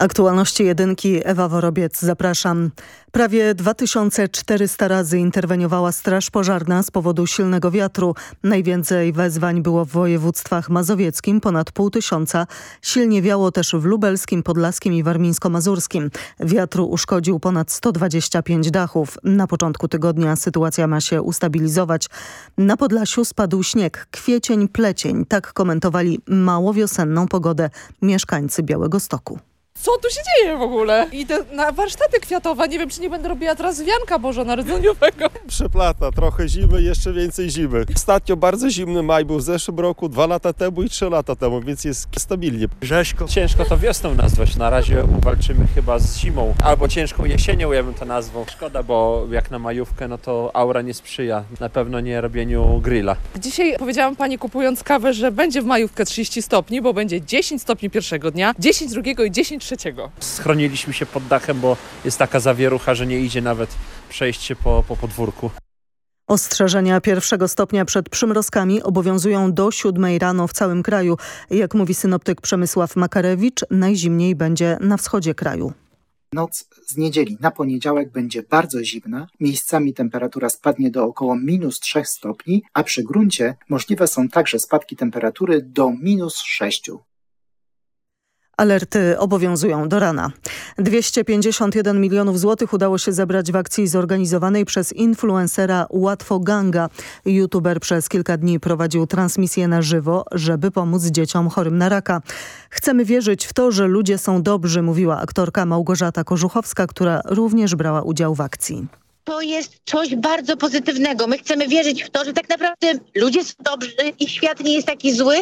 Aktualności jedynki Ewa Worobiec, zapraszam. Prawie 2400 razy interweniowała Straż Pożarna z powodu silnego wiatru. Najwięcej wezwań było w województwach mazowieckim, ponad pół tysiąca. Silnie wiało też w lubelskim, podlaskim i warmińsko-mazurskim. Wiatru uszkodził ponad 125 dachów. Na początku tygodnia sytuacja ma się ustabilizować. Na Podlasiu spadł śnieg, kwiecień, plecień. Tak komentowali mało wiosenną pogodę mieszkańcy Białego Stoku co tu się dzieje w ogóle? Idę na warsztaty kwiatowe, nie wiem czy nie będę robiła teraz wianka bożonarodzeniowego. Przeplata, trochę zimy, jeszcze więcej zimy. Ostatnio bardzo zimny maj był w zeszłym roku, dwa lata temu i trzy lata temu, więc jest stabilnie. Rzeźko. Ciężko to wiosną nazwać, na razie walczymy chyba z zimą, albo ciężką jesienią ja bym to nazwał. Szkoda, bo jak na majówkę, no to aura nie sprzyja, na pewno nie robieniu grilla. Dzisiaj powiedziałam pani kupując kawę, że będzie w majówkę 30 stopni, bo będzie 10 stopni pierwszego dnia, 10 drugiego i 10 trzeciego. Schroniliśmy się pod dachem, bo jest taka zawierucha, że nie idzie nawet przejście po, po podwórku. Ostrzeżenia pierwszego stopnia przed przymrozkami obowiązują do siódmej rano w całym kraju. Jak mówi synoptyk Przemysław Makarewicz, najzimniej będzie na wschodzie kraju. Noc z niedzieli na poniedziałek będzie bardzo zimna, miejscami temperatura spadnie do około minus 3 stopni, a przy gruncie możliwe są także spadki temperatury do minus 6. Alerty obowiązują do rana. 251 milionów złotych udało się zebrać w akcji zorganizowanej przez influencera Łatwo Ganga. YouTuber przez kilka dni prowadził transmisję na żywo, żeby pomóc dzieciom chorym na raka. Chcemy wierzyć w to, że ludzie są dobrzy, mówiła aktorka Małgorzata Korzuchowska, która również brała udział w akcji to jest coś bardzo pozytywnego. My chcemy wierzyć w to, że tak naprawdę ludzie są dobrzy i świat nie jest taki zły,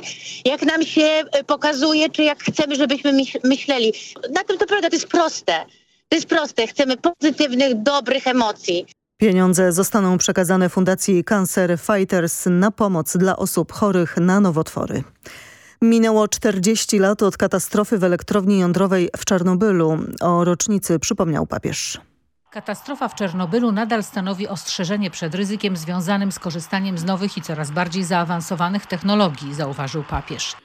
jak nam się e, pokazuje, czy jak chcemy, żebyśmy myśleli. Na tym to prawda, to jest proste. To jest proste. Chcemy pozytywnych, dobrych emocji. Pieniądze zostaną przekazane Fundacji Cancer Fighters na pomoc dla osób chorych na nowotwory. Minęło 40 lat od katastrofy w elektrowni jądrowej w Czarnobylu. O rocznicy przypomniał papież. Katastrofa w Czernobylu nadal stanowi ostrzeżenie przed ryzykiem związanym z korzystaniem z nowych i coraz bardziej zaawansowanych technologii, zauważył papież.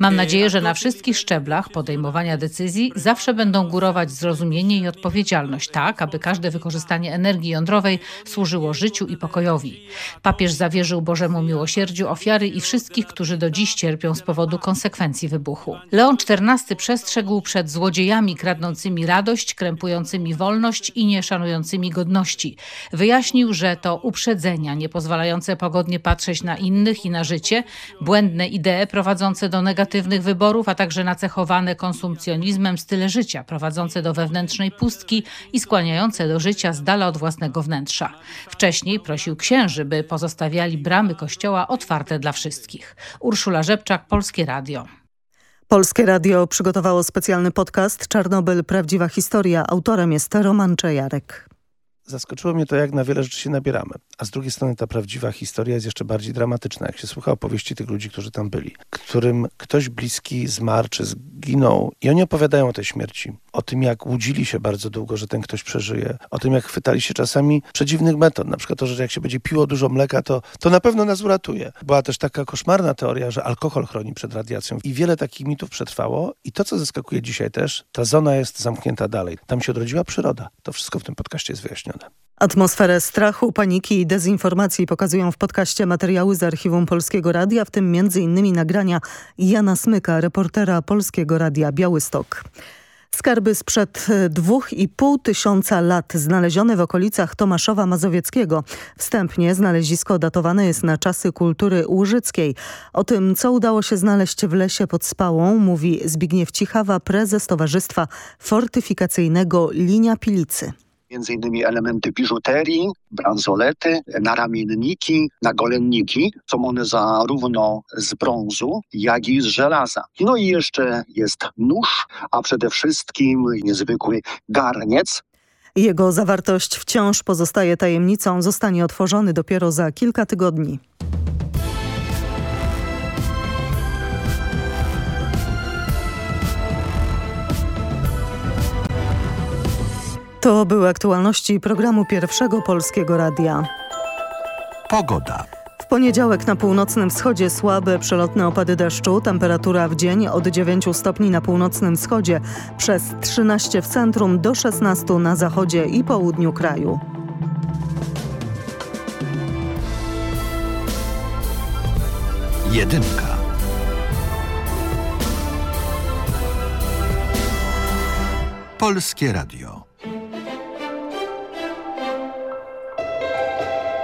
Mam nadzieję, że na wszystkich szczeblach podejmowania decyzji zawsze będą górować zrozumienie i odpowiedzialność, tak aby każde wykorzystanie energii jądrowej służyło życiu i pokojowi. Papież zawierzył Bożemu Miłosierdziu ofiary i wszystkich, którzy do dziś cierpią z powodu konsekwencji wybuchu. Leon XIV przestrzegł przed złodziejami kradnącymi radość, krępującymi wolność i nieszanującymi godności. Wyjaśnił, że to uprzedzenia nie pozwalające pogodnie patrzeć na innych i na życie, błędne idee prowadzą prowadzące do negatywnych wyborów, a także nacechowane konsumpcjonizmem style życia, prowadzące do wewnętrznej pustki i skłaniające do życia z dala od własnego wnętrza. Wcześniej prosił księży, by pozostawiali bramy kościoła otwarte dla wszystkich. Urszula Rzepczak, Polskie Radio. Polskie Radio przygotowało specjalny podcast Czarnobyl – Prawdziwa historia. Autorem jest Roman Czejarek. Zaskoczyło mnie to, jak na wiele rzeczy się nabieramy. A z drugiej strony ta prawdziwa historia jest jeszcze bardziej dramatyczna, jak się słucha opowieści tych ludzi, którzy tam byli, którym ktoś bliski zmarł czy zginął i oni opowiadają o tej śmierci, o tym, jak łudzili się bardzo długo, że ten ktoś przeżyje, o tym, jak chwytali się czasami przedziwnych metod, na przykład to, że jak się będzie piło dużo mleka, to, to na pewno nas uratuje. Była też taka koszmarna teoria, że alkohol chroni przed radiacją i wiele takich mitów przetrwało i to, co zaskakuje dzisiaj też, ta zona jest zamknięta dalej. Tam się odrodziła przyroda. To wszystko w tym podcaście jest wyjaśnione. Atmosferę strachu, paniki i dezinformacji pokazują w podcaście materiały z archiwum Polskiego Radia, w tym m.in. nagrania Jana Smyka, reportera Polskiego Radia Białystok. Skarby sprzed dwóch i pół tysiąca lat znalezione w okolicach Tomaszowa Mazowieckiego. Wstępnie znalezisko datowane jest na czasy kultury łużyckiej. O tym, co udało się znaleźć w lesie pod Spałą, mówi Zbigniew Cichawa, prezes Towarzystwa Fortyfikacyjnego Linia Pilicy innymi elementy biżuterii, bransolety, naramienniki, nagolenniki. Są one zarówno z brązu, jak i z żelaza. No i jeszcze jest nóż, a przede wszystkim niezwykły garniec, jego zawartość wciąż pozostaje tajemnicą, zostanie otworzony dopiero za kilka tygodni. To były aktualności programu Pierwszego Polskiego Radia. Pogoda. W poniedziałek na północnym wschodzie słabe przelotne opady deszczu, temperatura w dzień od 9 stopni na północnym wschodzie, przez 13 w centrum do 16 na zachodzie i południu kraju. Jedynka. Polskie Radio.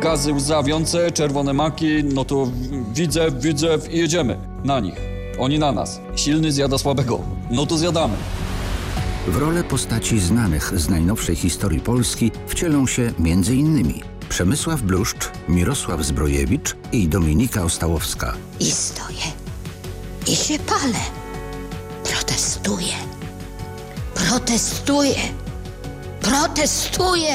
Gazy łzawiące, czerwone maki, no to widzę, widzę i jedziemy na nich. Oni na nas. Silny zjada słabego. No to zjadamy. W rolę postaci znanych z najnowszej historii Polski wcielą się m.in. Przemysław Bluszcz, Mirosław Zbrojewicz i Dominika Ostałowska. I stoję. I się palę. Protestuję. Protestuję. Protestuję.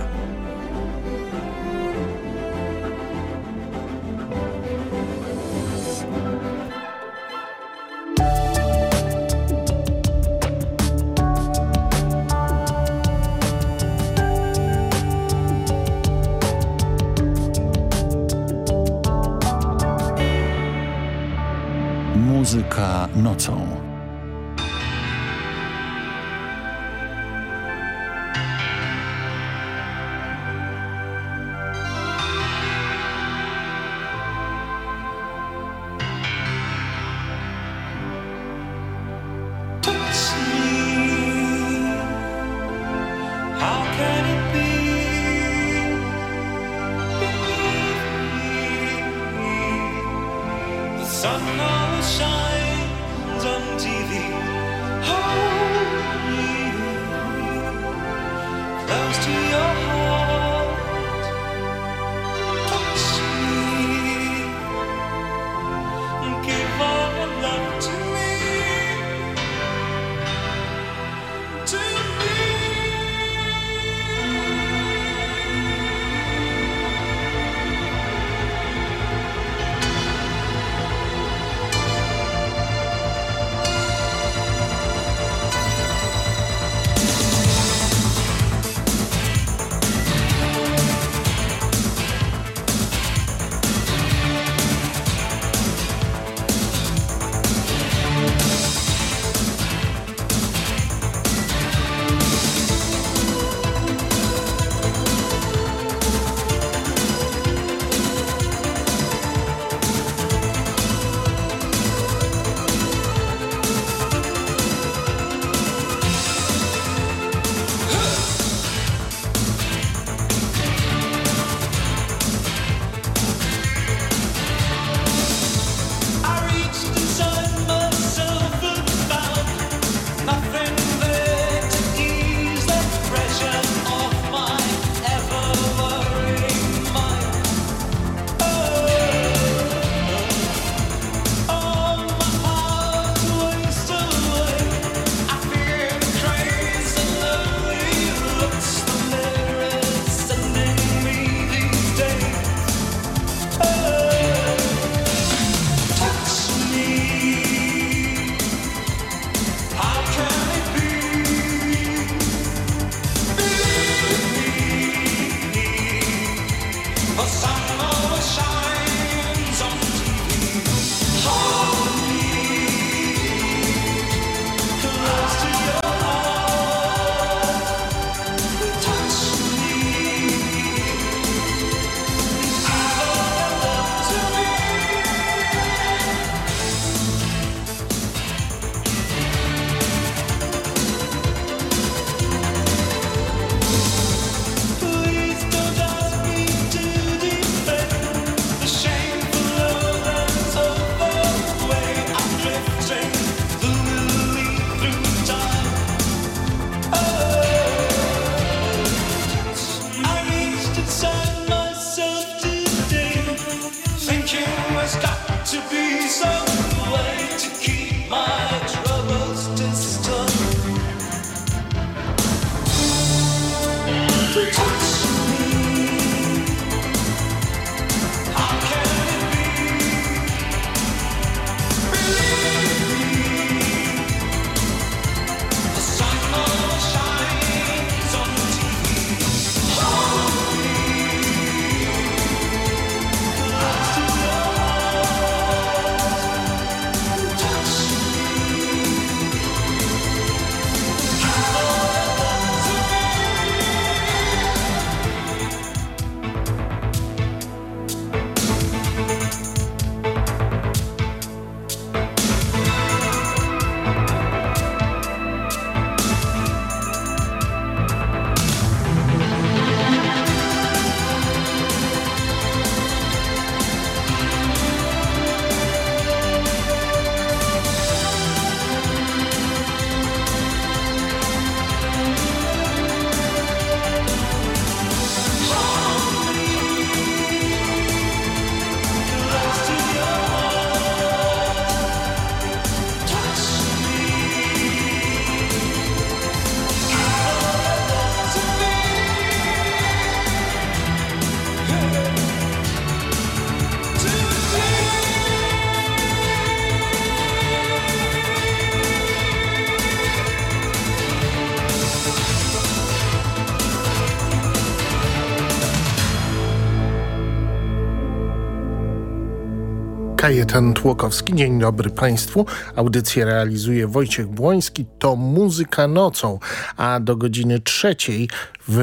Kajetan Tłokowski. Dzień dobry Państwu. Audycję realizuje Wojciech Błoński. To Muzyka Nocą, a do godziny trzeciej w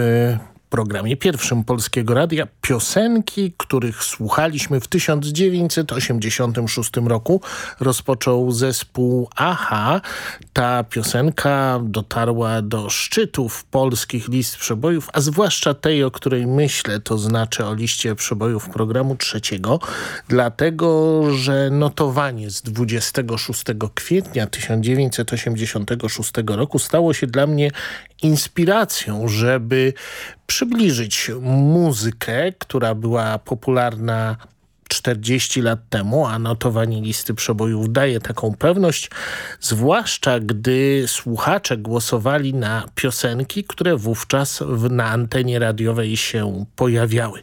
programie pierwszym Polskiego Radia piosenki, których słuchaliśmy w 1986 roku. Rozpoczął zespół AHA. Ta piosenka dotarła do szczytów polskich list przebojów, a zwłaszcza tej, o której myślę, to znaczy o liście przebojów programu trzeciego, dlatego, że notowanie z 26 kwietnia 1986 roku stało się dla mnie inspiracją, żeby przybliżyć muzykę, która była popularna 40 lat temu, a notowanie listy przebojów daje taką pewność, zwłaszcza gdy słuchacze głosowali na piosenki, które wówczas w, na antenie radiowej się pojawiały.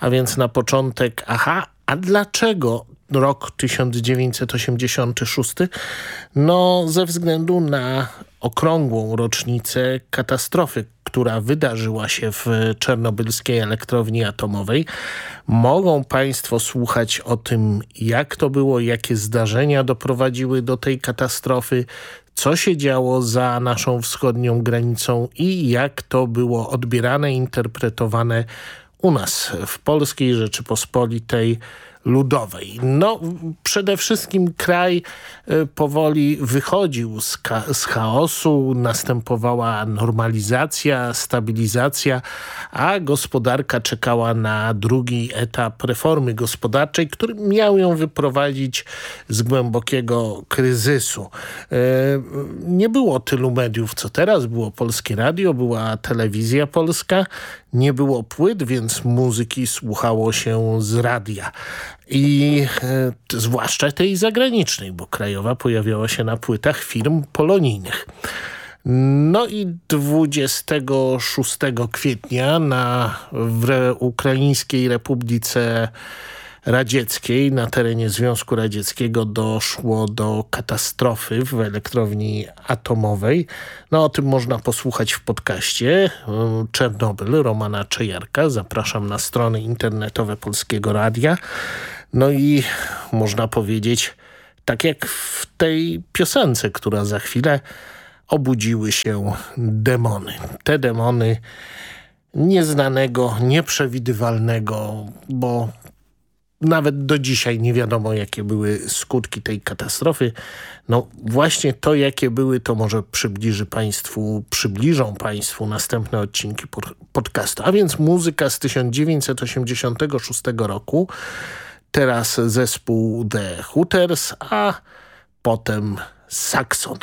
A więc na początek, aha, a dlaczego rok 1986? No ze względu na okrągłą rocznicę katastrofy, która wydarzyła się w czernobylskiej elektrowni atomowej. Mogą Państwo słuchać o tym, jak to było, jakie zdarzenia doprowadziły do tej katastrofy, co się działo za naszą wschodnią granicą i jak to było odbierane, interpretowane u nas w Polskiej Rzeczypospolitej ludowej. No przede wszystkim kraj y, powoli wychodził z, z chaosu, następowała normalizacja, stabilizacja, a gospodarka czekała na drugi etap reformy gospodarczej, który miał ją wyprowadzić z głębokiego kryzysu. Y, nie było tylu mediów, co teraz. Było Polskie Radio, była telewizja polska, nie było płyt, więc muzyki słuchało się z radia. I e, zwłaszcza tej zagranicznej, bo krajowa pojawiała się na płytach firm polonijnych. No i 26 kwietnia na, w Ukraińskiej Republice radzieckiej na terenie Związku Radzieckiego doszło do katastrofy w elektrowni atomowej. No o tym można posłuchać w podcaście Czernobyl Romana Czejarka. Zapraszam na strony internetowe Polskiego Radia. No i można powiedzieć, tak jak w tej piosence, która za chwilę obudziły się demony. Te demony nieznanego, nieprzewidywalnego, bo nawet do dzisiaj nie wiadomo, jakie były skutki tej katastrofy. No właśnie to, jakie były, to może przybliży państwu, przybliżą państwu następne odcinki podcastu. A więc muzyka z 1986 roku, teraz zespół The Hooters, a potem Saxon.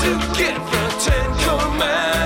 to get the Ten Commandments.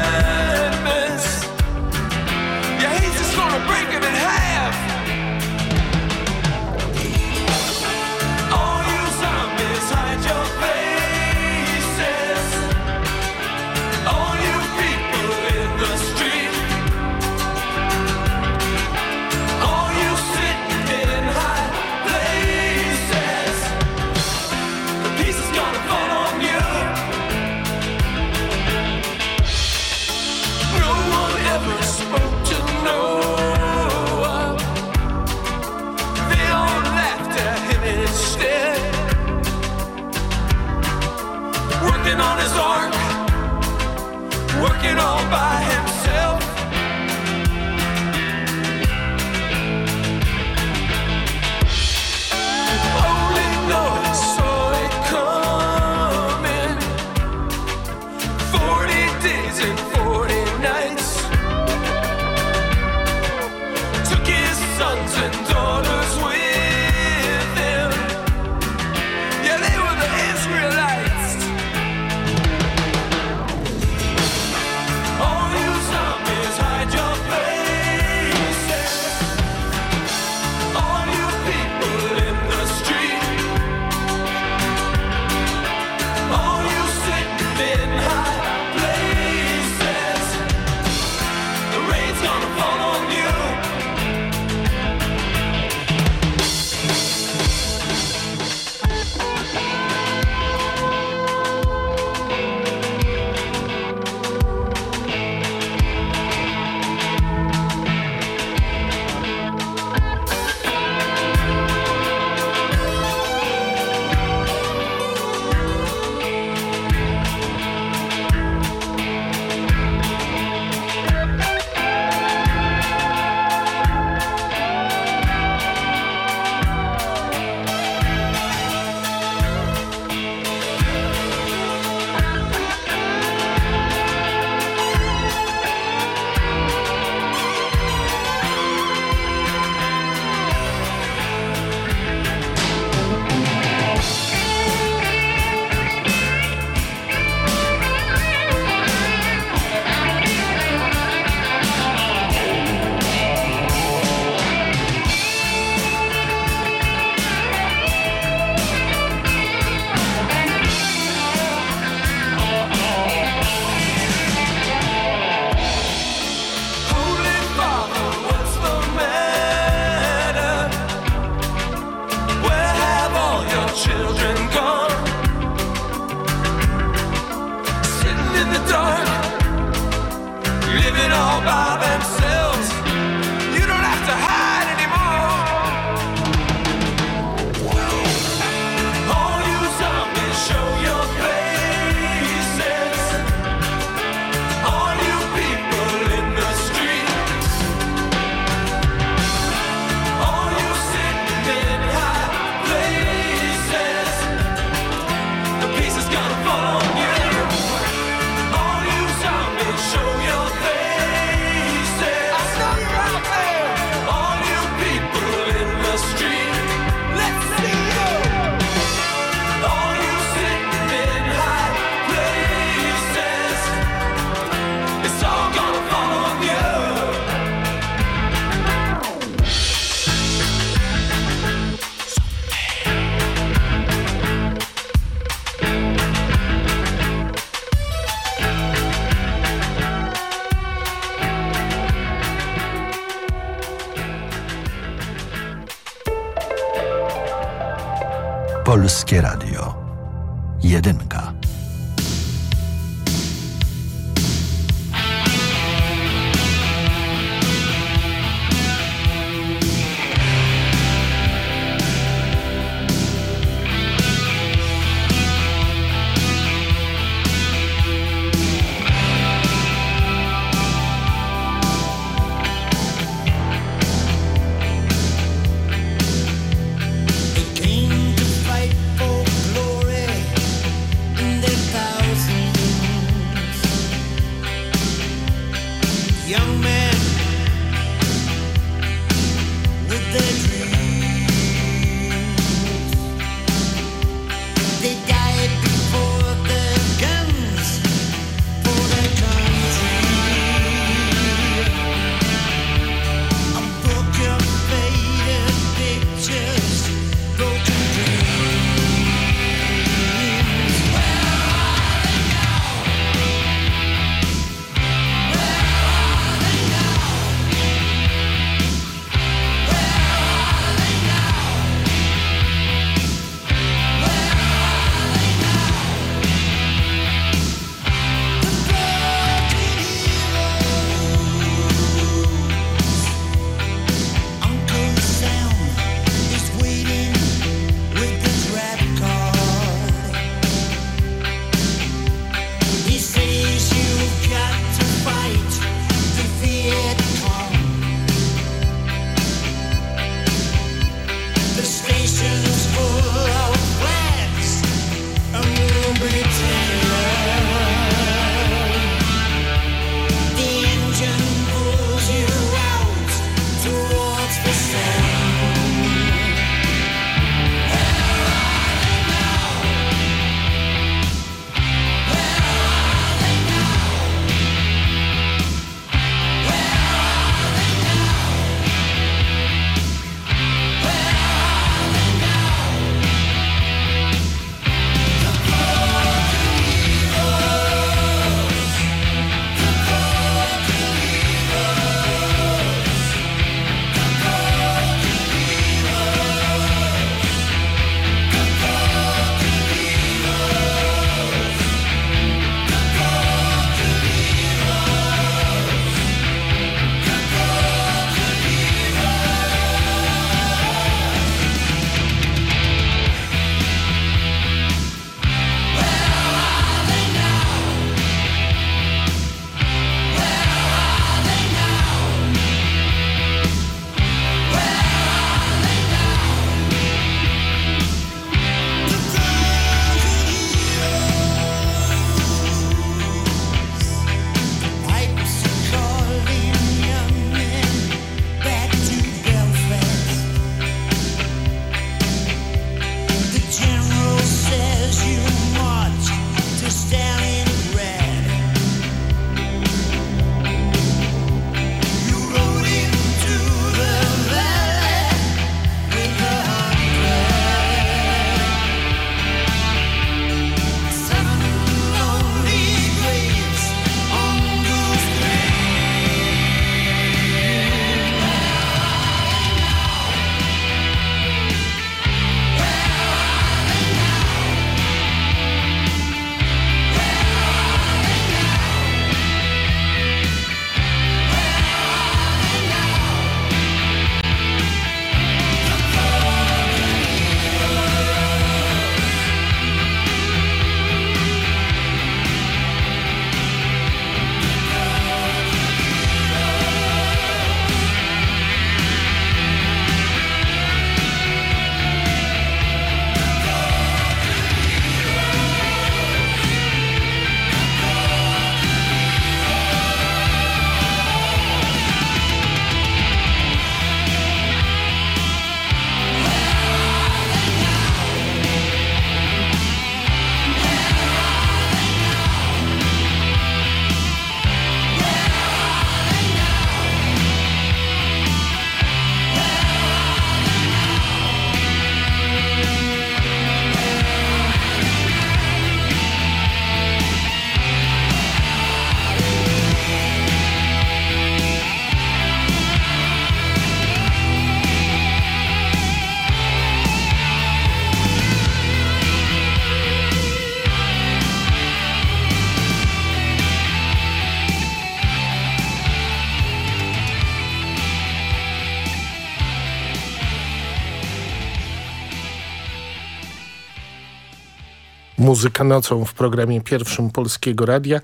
Muzyka nocą w programie pierwszym Polskiego Radia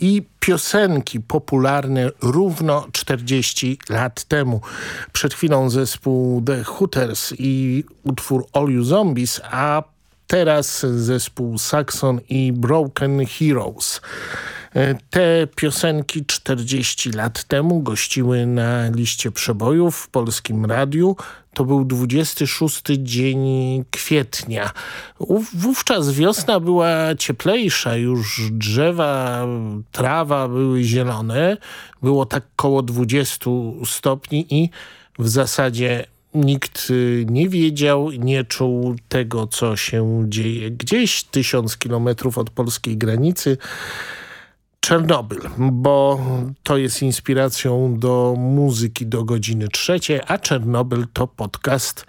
i piosenki popularne równo 40 lat temu. Przed chwilą zespół The Hooters i utwór All You Zombies, a teraz zespół Saxon i Broken Heroes. Te piosenki 40 lat temu gościły na liście przebojów w Polskim Radiu. To był 26 dzień kwietnia. Wówczas wiosna była cieplejsza, już drzewa, trawa były zielone. Było tak koło 20 stopni i w zasadzie nikt y, nie wiedział, nie czuł tego, co się dzieje. Gdzieś tysiąc kilometrów od polskiej granicy Czernobyl, bo to jest inspiracją do muzyki do godziny trzeciej, a Czernobyl to podcast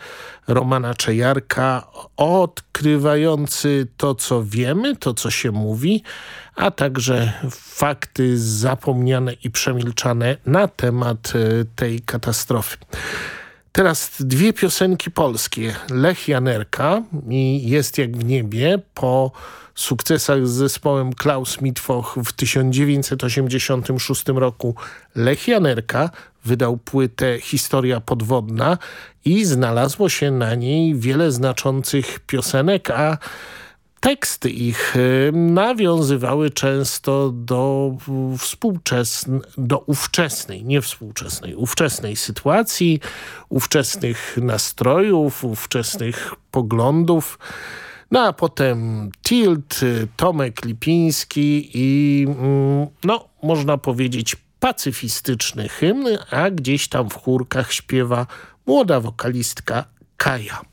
Romana Czejarka odkrywający to, co wiemy, to, co się mówi, a także fakty zapomniane i przemilczane na temat e, tej katastrofy. Teraz dwie piosenki polskie. Lech Janerka i Jest jak w niebie po sukcesach z zespołem Klaus Mitwoch w 1986 roku Lech Janerka wydał płytę Historia podwodna i znalazło się na niej wiele znaczących piosenek, a teksty ich y, nawiązywały często do współczesnej, do ówczesnej, nie współczesnej, ówczesnej sytuacji, ówczesnych nastrojów, ówczesnych poglądów. No a potem Tilt, Tomek Lipiński i mm, no można powiedzieć pacyfistyczny hymn, a gdzieś tam w chórkach śpiewa młoda wokalistka Kaja.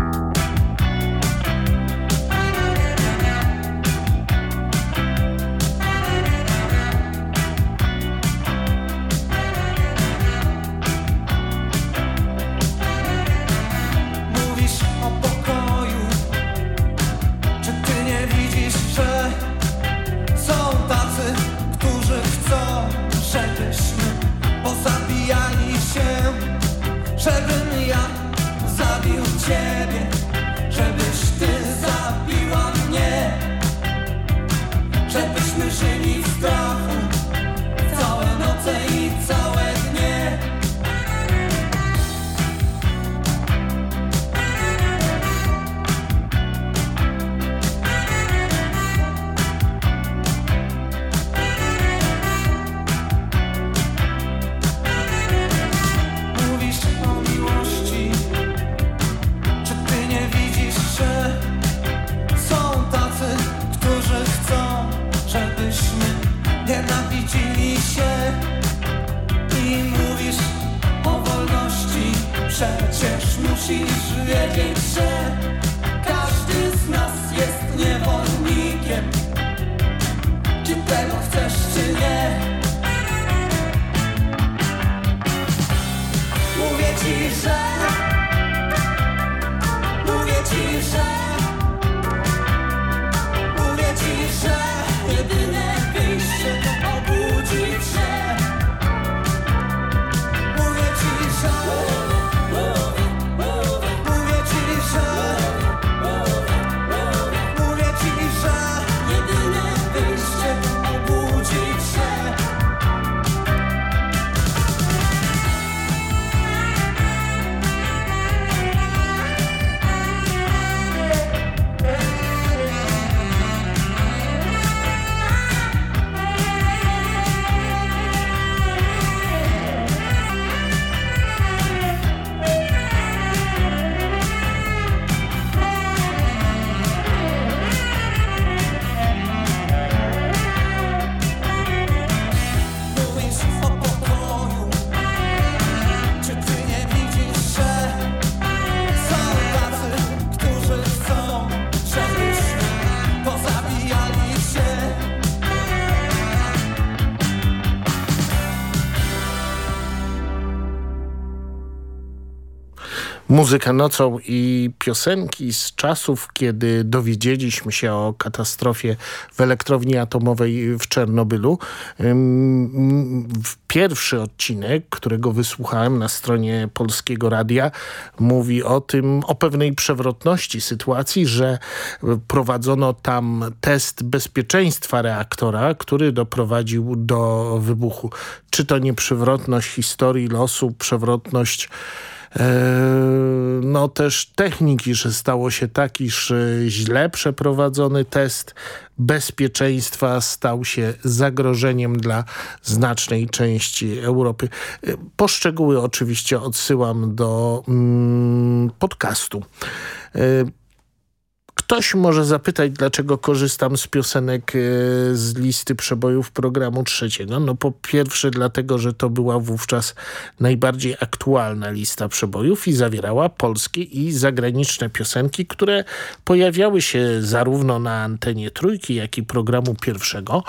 she's Muzyka nocą i piosenki z czasów, kiedy dowiedzieliśmy się o katastrofie w elektrowni atomowej w Czernobylu. Pierwszy odcinek, którego wysłuchałem na stronie Polskiego Radia, mówi o tym, o pewnej przewrotności sytuacji, że prowadzono tam test bezpieczeństwa reaktora, który doprowadził do wybuchu. Czy to nie przewrotność historii losu, przewrotność no też techniki, że stało się tak, iż źle przeprowadzony test bezpieczeństwa stał się zagrożeniem dla znacznej części Europy. E, poszczegóły oczywiście odsyłam do mm, podcastu. Ktoś może zapytać, dlaczego korzystam z piosenek e, z listy przebojów programu trzeciego. No po pierwsze dlatego, że to była wówczas najbardziej aktualna lista przebojów i zawierała polskie i zagraniczne piosenki, które pojawiały się zarówno na antenie trójki, jak i programu pierwszego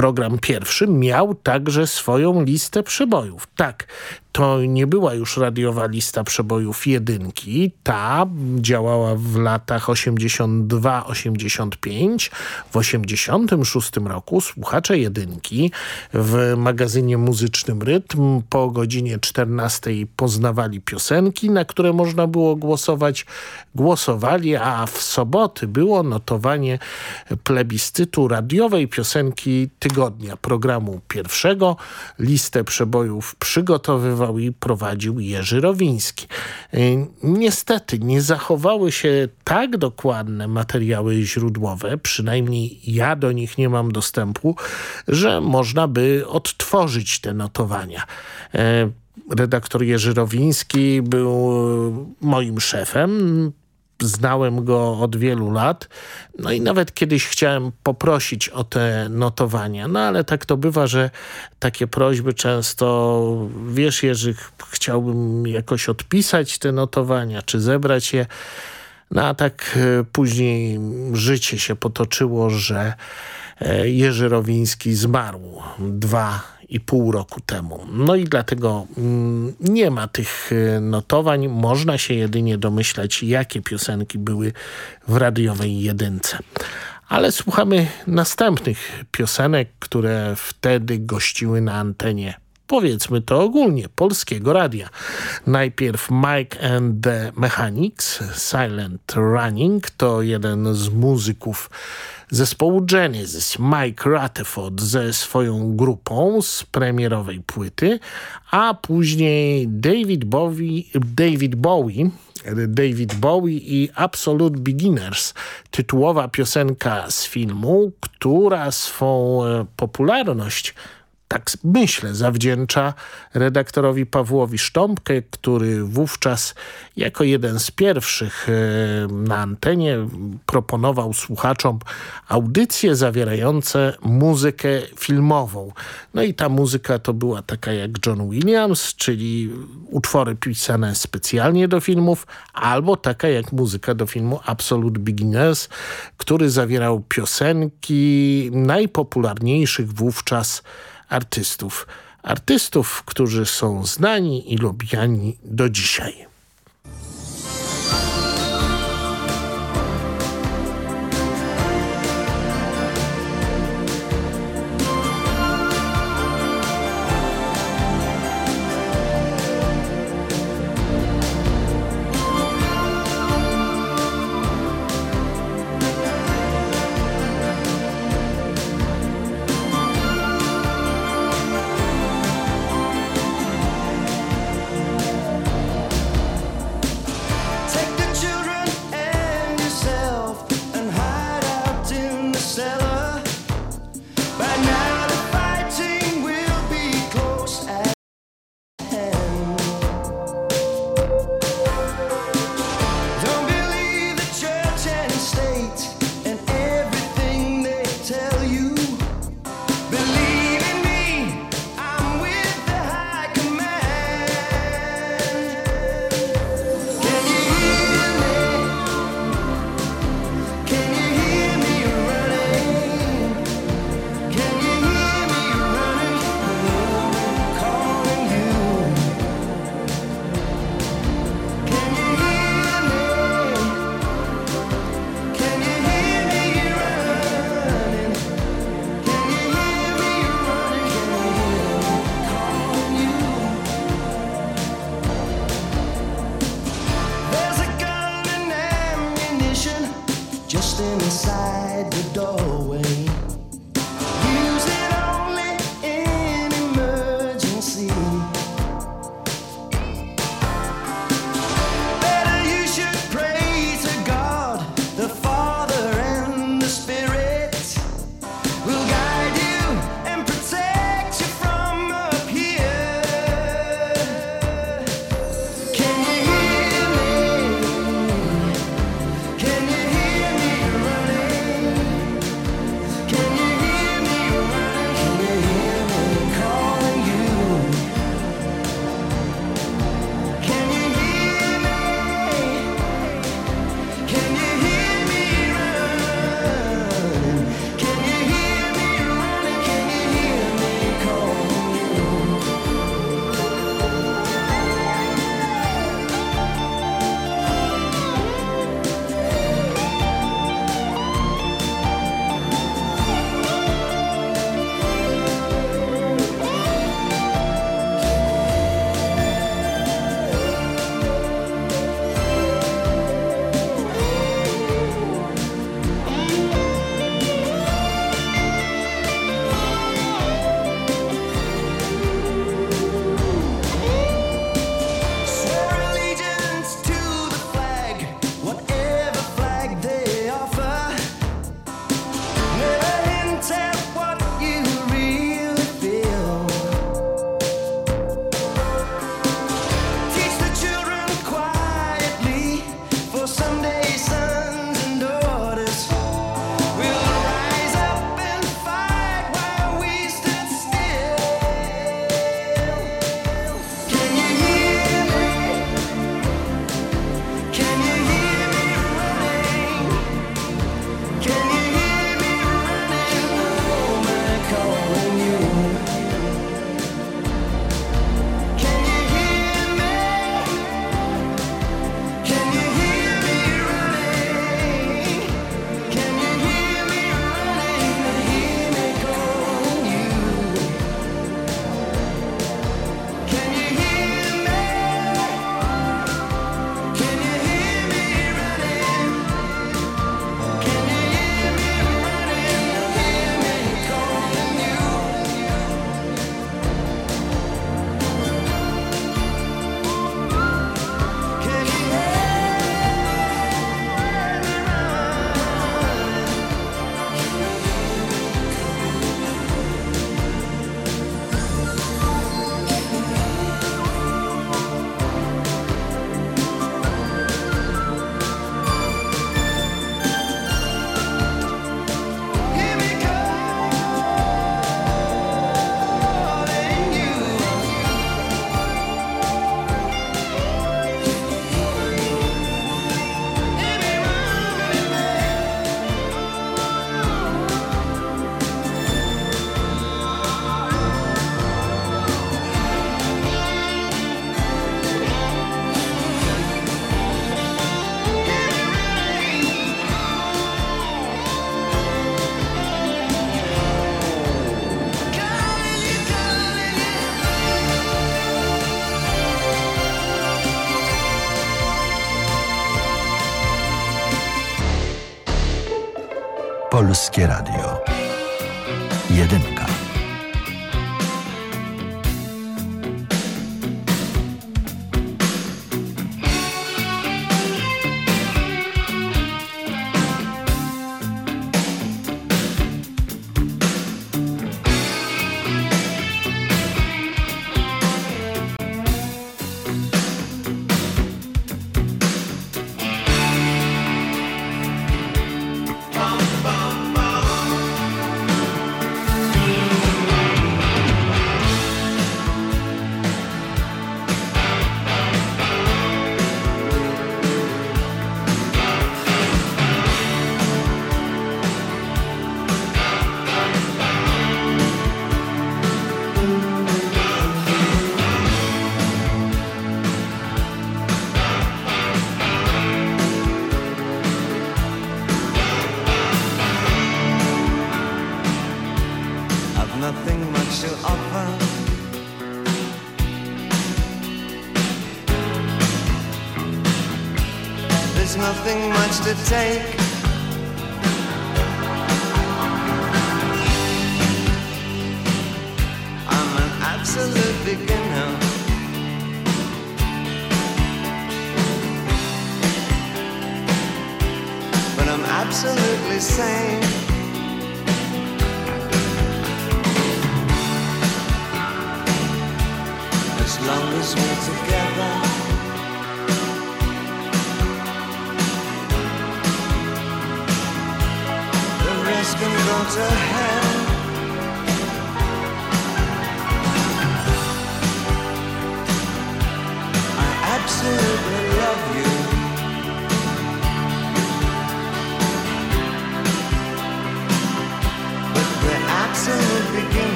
program pierwszy miał także swoją listę przebojów. Tak, to nie była już radiowa lista przebojów jedynki. Ta działała w latach 82-85. W 86 roku słuchacze jedynki w magazynie muzycznym Rytm po godzinie 14 poznawali piosenki, na które można było głosować. Głosowali, a w soboty było notowanie plebiscytu radiowej piosenki tygodnia programu pierwszego. Listę przebojów i prowadził Jerzy Rowiński. Y, niestety nie zachowały się tak dokładne materiały źródłowe, przynajmniej ja do nich nie mam dostępu, że można by odtworzyć te notowania. Y, redaktor Jerzy Rowiński był moim szefem znałem go od wielu lat. No i nawet kiedyś chciałem poprosić o te notowania. No ale tak to bywa, że takie prośby często, wiesz Jerzy, chciałbym jakoś odpisać te notowania, czy zebrać je. No a tak e, później życie się potoczyło, że e, Jerzy Rowiński zmarł dwa i pół roku temu. No i dlatego mm, nie ma tych e, notowań. Można się jedynie domyślać, jakie piosenki były w radiowej jedynce. Ale słuchamy następnych piosenek, które wtedy gościły na antenie powiedzmy to ogólnie, polskiego radia. Najpierw Mike and the Mechanics, Silent Running, to jeden z muzyków zespołu Genesis, Mike Rutherford ze swoją grupą z premierowej płyty, a później David Bowie, David Bowie David Bowie i Absolute Beginners, tytułowa piosenka z filmu, która swą e, popularność tak myślę, zawdzięcza redaktorowi Pawłowi Sztompkę, który wówczas jako jeden z pierwszych e, na antenie proponował słuchaczom audycje zawierające muzykę filmową. No i ta muzyka to była taka jak John Williams, czyli utwory pisane specjalnie do filmów, albo taka jak muzyka do filmu Absolute Beginners, który zawierał piosenki najpopularniejszych wówczas artystów. Artystów, którzy są znani i lubiani do dzisiaj. Polskie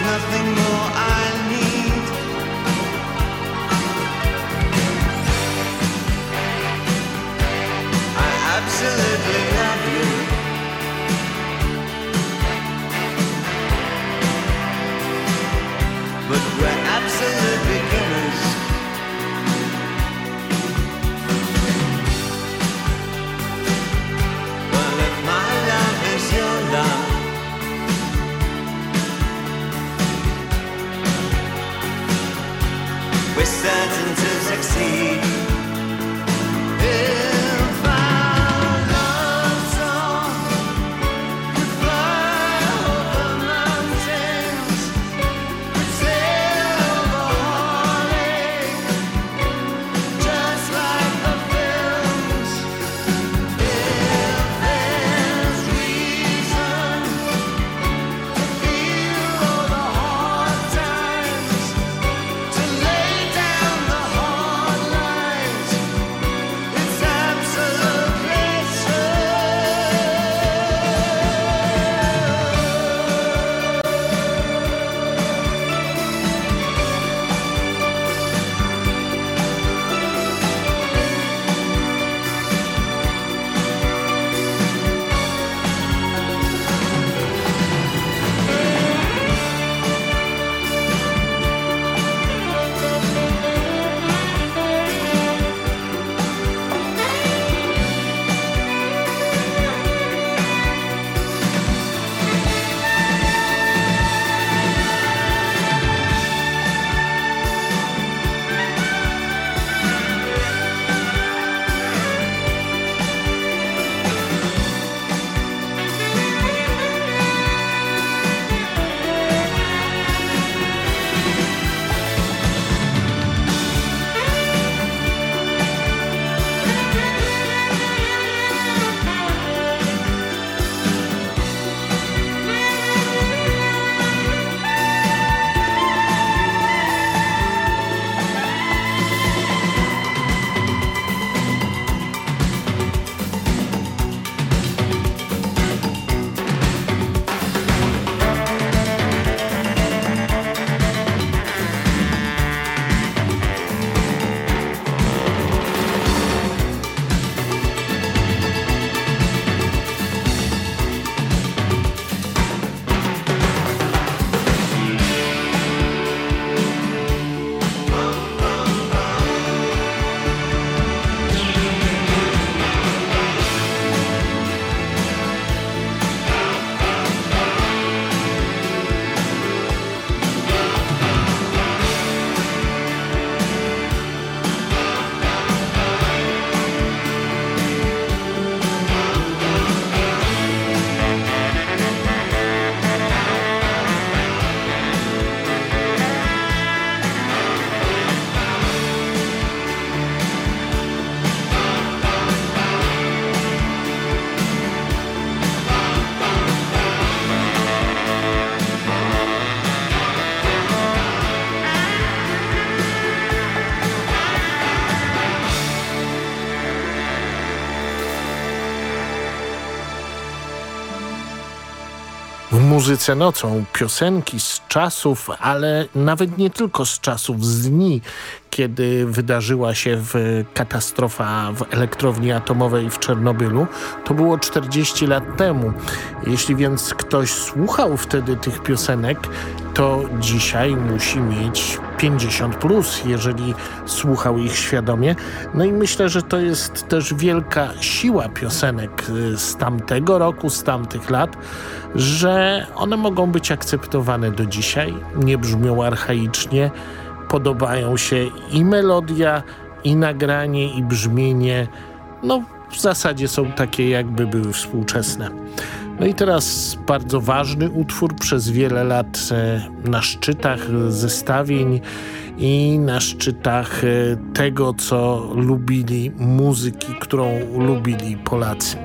nothing more I assim. Muzyce nocą piosenki z czasów, ale nawet nie tylko z czasów, z dni, kiedy wydarzyła się w katastrofa w elektrowni atomowej w Czernobylu. To było 40 lat temu. Jeśli więc ktoś słuchał wtedy tych piosenek, to dzisiaj musi mieć 50 plus, jeżeli słuchał ich świadomie. No i myślę, że to jest też wielka siła piosenek z tamtego roku, z tamtych lat, że one mogą być akceptowane do dzisiaj, nie brzmią archaicznie, podobają się i melodia, i nagranie, i brzmienie. No w zasadzie są takie, jakby były współczesne. No i teraz bardzo ważny utwór przez wiele lat e, na szczytach zestawień i na szczytach e, tego, co lubili muzyki, którą lubili Polacy.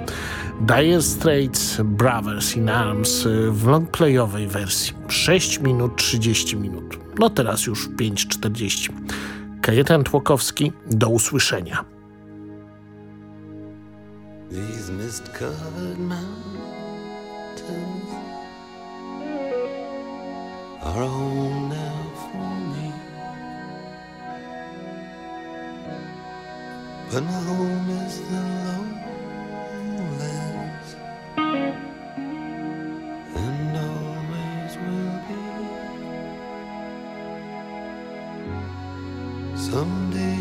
Dire Straits Brothers in Arms e, w longplayowej wersji 6 minut 30 minut. No teraz już 5.40. Kajetan Tłokowski, do usłyszenia. These mist-covered mountains are home now for me But my home is the Someday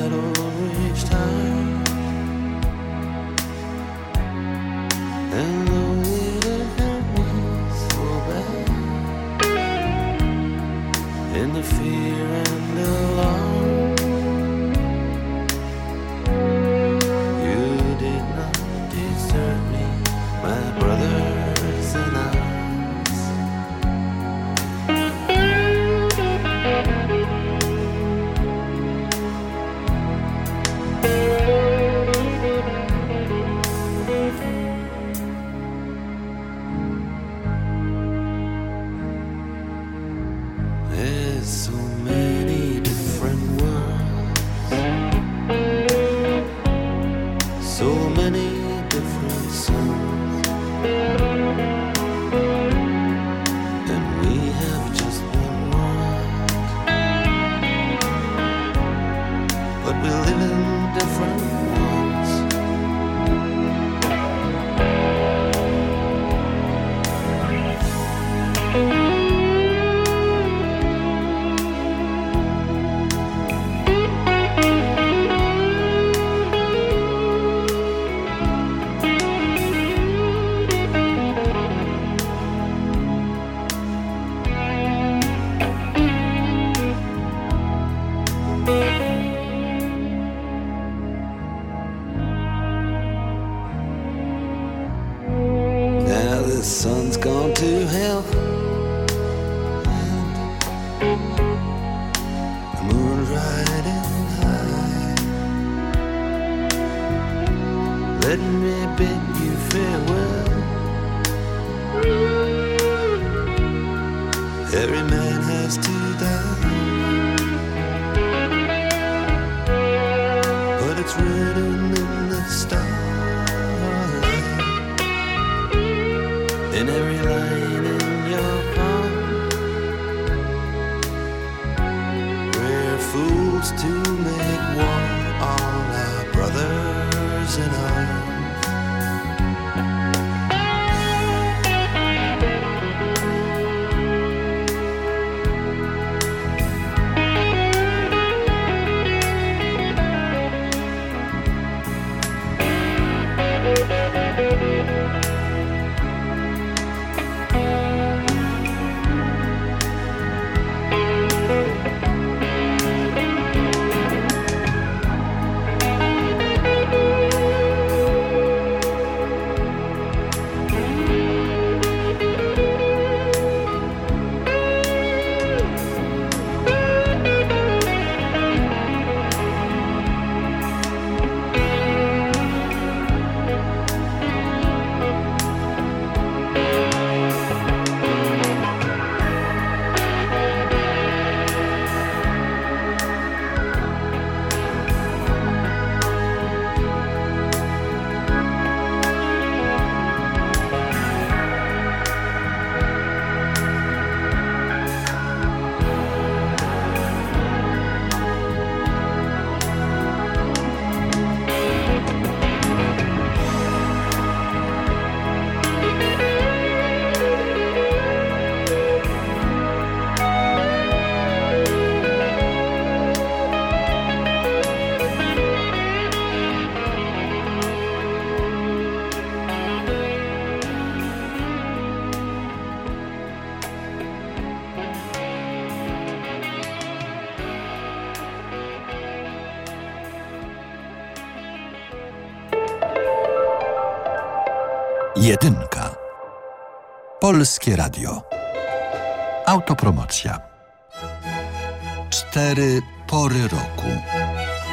Jedynka. Polskie Radio. Autopromocja. Cztery pory roku.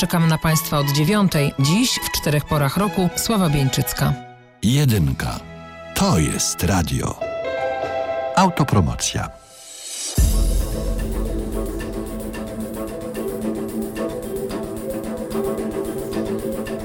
Czekam na Państwa od dziewiątej. Dziś w czterech porach roku Sława Bieńczycka. Jedynka. To jest radio. Autopromocja.